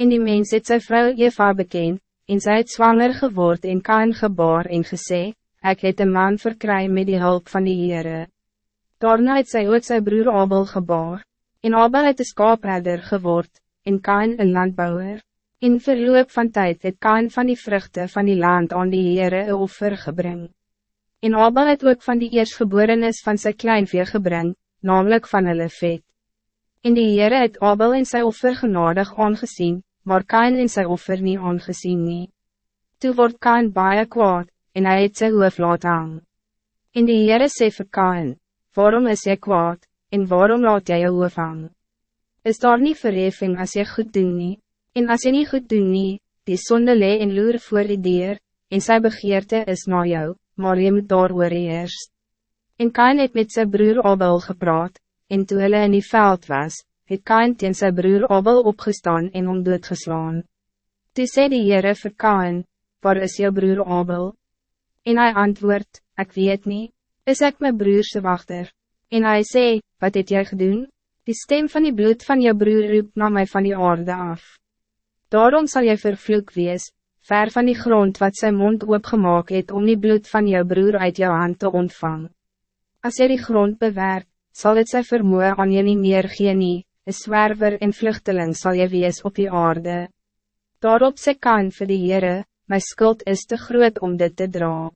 En die mens het sy vrou Eva bekend, en sy het zwanger geword en Kain gebaar en gesê, ek het een man verkry met die hulp van die Heere. Daarna het sy ook sy broer Abel gebaar, en Abel het een skaapherder geword, en Kain een landbouwer. In verloop van tijd het Kain van die vruchten van die land aan die Heere een offer gebring. En Abel het ook van die eerstgeborenes van sy kleinvee gebring, namelijk van hulle vet. En die Heere het Abel in sy offer genadig aangezien, maar Kain in sy offer niet aangezien nie. Toe word Kain baie kwaad, en hy het sy hoof laat hang. En die Heere sê vir Kain, waarom is jy kwaad, en waarom laat jy jou hoof hang? Is daar niet verheffing als jy goed doen nie? En als je niet goed doen nie, die sonde lee en loer voor die dier, en sy begeerte is na jou, maar je moet daar oor eerst. En Kain het met zijn broer Abel gepraat, en toe hulle in die veld was, het Kain teen sy broer Abel opgestaan en om doodgeslaan. Toe sê die Heere vir Kain, waar is jou broer Abel? En hij antwoord, ik weet niet, is ik mijn broerse wachter? En hij sê, wat het jy gedoen? Die stem van die bloed van jou broer roep na mij van die aarde af. Daarom zal jy vervloek wees, ver van die grond wat zijn mond oopgemaak het om die bloed van jou broer uit jou hand te ontvang. Als jy die grond bewerkt, zal het sy vermoe aan jy nie meer gee nie, een zwerver en vluchteling zal je wees op die aarde. Daarop sê kan vir die Heere, my skuld is te groot om dit te dra.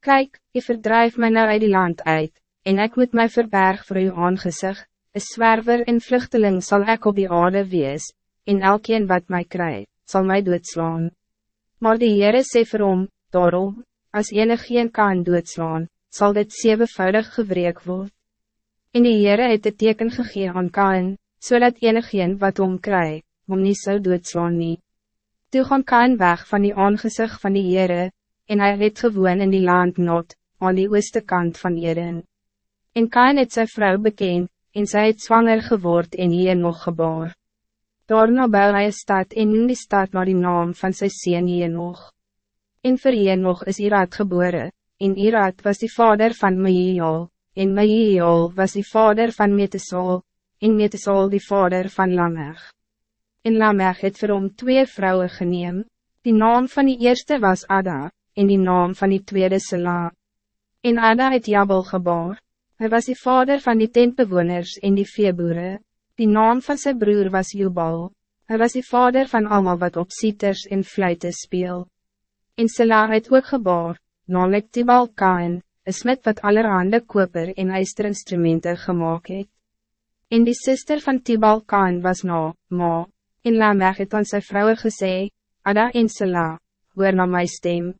Kijk, je verdrijft mij nou uit die land uit, en ik moet mij verberg voor uw aangezicht, een zwerver en vluchteling zal ik op die aarde wees, en elkeen wat mij krijgt, zal mij doodslaan. Maar die Heere sê vir hom, daarom, as enig geen kan doodslaan, zal dit zevenvoudig gewreek word. En die Heere het het teken gegee aan Kain, zodat so enig geen wat hom kry, hom nie sou doodslaan nie. Toe gaan Kain weg van die aangezicht van die Heere, en hij het gewoon in die land not, aan die ooste kant van Eden. En Kain het sy vrou bekend, en sy het zwanger geword en hier nog geboren. Daarna bou hy een stad en noem die stad naar die naam van sy sien Enoch. En vir Enoch is Irad geboren, en Irad was die vader van Mehiel, en Mehiel was die vader van Metesol, en Metesol die vader van Lamech. En Lamech het vir hom twee vrouwen geneem, die naam van die eerste was Ada, en die naam van die tweede Sela. En Ada het Jabel geboren. Hij was die vader van die tentbewoners en die veeboeren. Die naam van zijn broer was Jubal. Hij was de vader van allemaal wat op sieters en fluiten speel. In Sela het ook geboor, namelijk Tibal Kain, een smet wat allerhande koper en ijsterinstrumenten gemaakt het. En die sister van Tibal Kain was na, Ma, en Lamech het aan sy vrouwe gesê, Ada en Sela, hoor na my stem.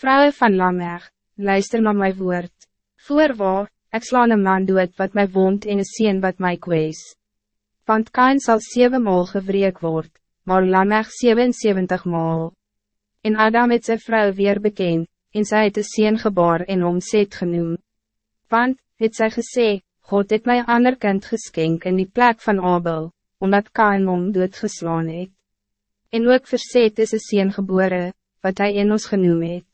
Vrouwen van Lamech, luister na my woord. Voorwaar, ek slaan een man dood wat mij woont en een sien wat mij kwees want Kain zal zeven maal gewreek word, maar Lamech 77 maal. En Adam het sy vrou weer bekend, en sy het een sien gebaar en om Seth genoem. Want, het sy gesê, God het my ander kind geskenk in die plek van Abel, omdat Kain om doodgeslaan het. En ook vir Seth is een sien gebore, wat hij in ons genoem het.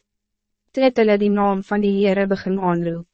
Toe het hulle die naam van die Heere begin aanroep.